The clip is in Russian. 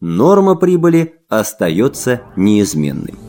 норма прибыли остается неизменной.